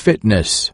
fitness.